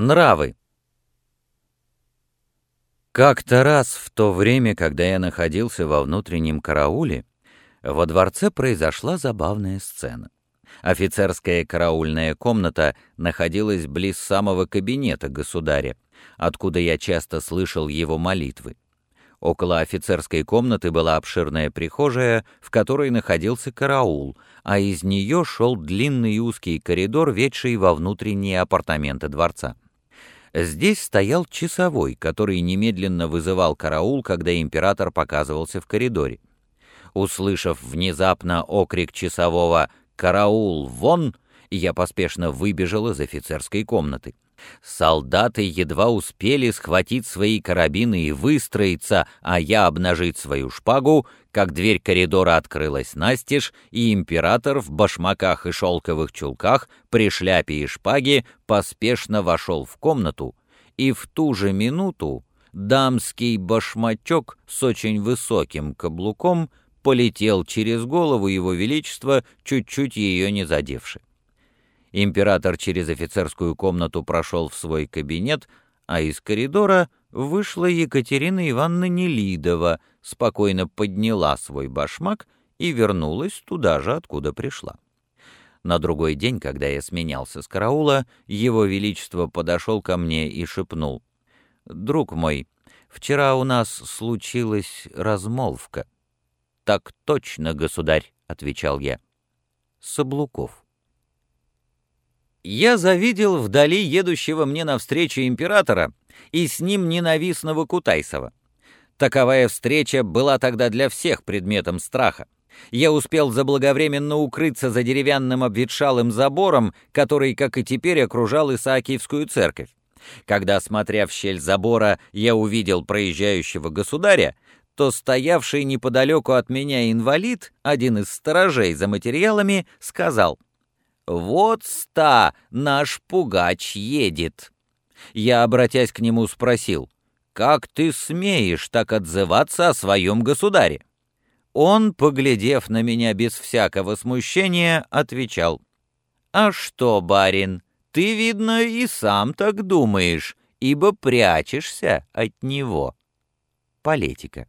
Нравы. Как-то раз в то время, когда я находился во внутреннем карауле, во дворце произошла забавная сцена. Офицерская караульная комната находилась близ самого кабинета государя, откуда я часто слышал его молитвы. Около офицерской комнаты была обширная прихожая, в которой находился караул, а из нее шел длинный узкий коридор, ведший во внутренние апартаменты дворца. Здесь стоял часовой, который немедленно вызывал караул, когда император показывался в коридоре. Услышав внезапно окрик часового «Караул, вон!», я поспешно выбежал из офицерской комнаты. Солдаты едва успели схватить свои карабины и выстроиться, а я обнажить свою шпагу, как дверь коридора открылась настежь, и император в башмаках и шелковых чулках, при шляпе и шпаге, поспешно вошел в комнату, и в ту же минуту дамский башмачок с очень высоким каблуком полетел через голову его величества, чуть-чуть ее не задевши. Император через офицерскую комнату прошел в свой кабинет, а из коридора вышла Екатерина Ивановна Нелидова, спокойно подняла свой башмак и вернулась туда же, откуда пришла. На другой день, когда я сменялся с караула, его величество подошел ко мне и шепнул. «Друг мой, вчера у нас случилась размолвка». «Так точно, государь», — отвечал я. «Соблуков». Я завидел вдали едущего мне навстречу императора и с ним ненавистного Кутайсова. Таковая встреча была тогда для всех предметом страха. Я успел заблаговременно укрыться за деревянным обветшалым забором, который, как и теперь, окружал Исаакиевскую церковь. Когда, смотря в щель забора, я увидел проезжающего государя, то стоявший неподалеку от меня инвалид, один из сторожей за материалами, сказал — «Вот ста, наш пугач едет!» Я, обратясь к нему, спросил, «Как ты смеешь так отзываться о своем государе?» Он, поглядев на меня без всякого смущения, отвечал, «А что, барин, ты, видно, и сам так думаешь, ибо прячешься от него». Политика.